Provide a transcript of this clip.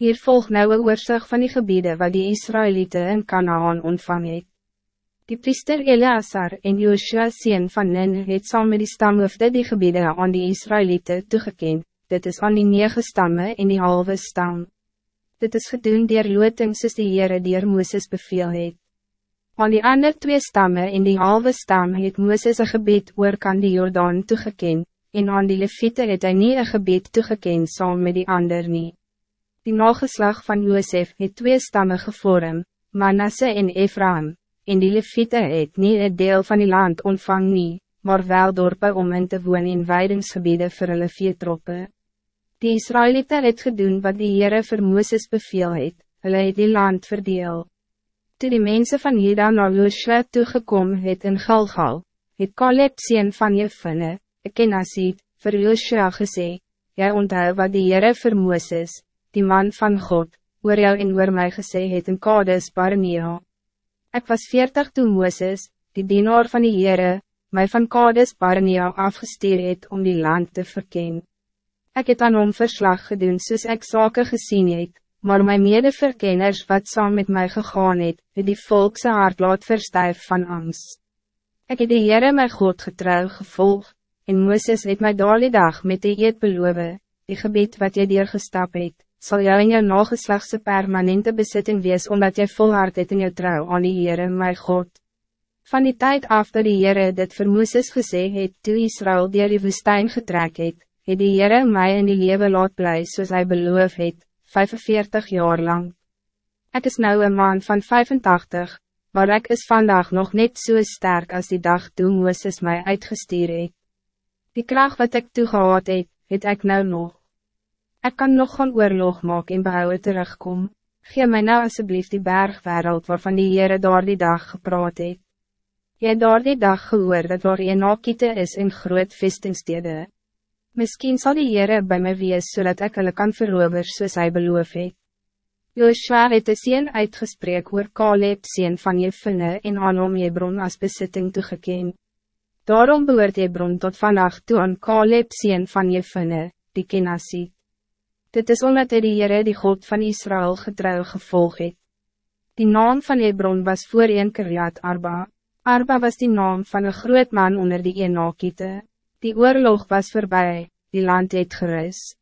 Hier volgt nou een oorzag van die gebieden waar die Israëlieten in Canaan ontvang het. Die priester Eleazar en Joshua sien van Nen het saam met die stamhoofde die gebieden aan die Israëlieten toegekend, dit is aan die negen stammen en die halve stam. Dit is gedoen dier looting soos die Heere dier Mooses beveel het. Aan die ander twee stammen en die halve stam het Mooses een gebied oor kan die Jordaan toegekend, en aan die Levite het hy nie een gebied toegekend saam met die ander nie. Die nageslag van Josef het twee stammen gevorm, Manasse en Ephraim, en die Levite het nie een deel van die land ontvang nie, maar wel dorpe om in te woon in weidingsgebiede vir hulle veetroppe. Die Israëlieten het gedoen wat die Heere vir Mooses beveel het, hulle het die land verdeel. Toe die mensen van Juda na Joshua toegekom het in Galgal, het Caleb sien van Jefine, ek ken Asiet, vir Joshua gesê, jy onthou wat die Heere vir Mooses, die man van God, oor jou en oor my gesê het in Kades Barnea. Ek was veertig toen Mooses, die dienaar van die Heere, my van Kades Barnea afgestuur het om die land te verken. Ik het aan hom verslag gedoen soos ek sake gesien het, maar my medeverkenners wat saam met mij gegaan het, het die volkse hart laat verstuif van angst. Ik het die Heere my God getrouw gevolg, en Mooses het my daar die dag met die eed beloof, die gebied wat jy gestap het, zal jou in jou nageslagse permanente bezitting wees, omdat jy volhard het in jou trouw aan die Heere, my God. Van die tijd af dat die Heere dit vir Mooses gesê het, toe Israël dier die woestijn getrek het, het die Heere my in die lewe laat bly soos hy beloof het, 45 jaar lang. Ik is nou een man van 85, maar ik is vandaag nog net zo so sterk als die dag toen Mooses mij uitgestuur het. Die kracht wat ik toegehad het, het ik nou nog. Ik kan nog gaan oorlog maak en behouden terugkom. Geef mij nou alsjeblieft die bergwereld waarvan die Heere daar die dag gepraat het. Jy daar die dag gehoor dat waar jy nakiete is in groot vestingstede. Misschien zal die Heere bij mij wees zodat ik hulle kan verover soos hy beloof het. Joshua het de sien uitgesprek oor Caleb sien van Jefine en aan hom Hebron as besitting toegeken. Daarom behoort Hebron tot vannacht toe aan Caleb sien van Jefine, die Kenasie. Dit is omdat hy die Heere die God van Israël getrouw gevolg het. Die naam van Hebron was voor een Kiriat Arba. Arba was die naam van een groot man onder die Enakiete. Die oorlog was voorbij, die land het gerust.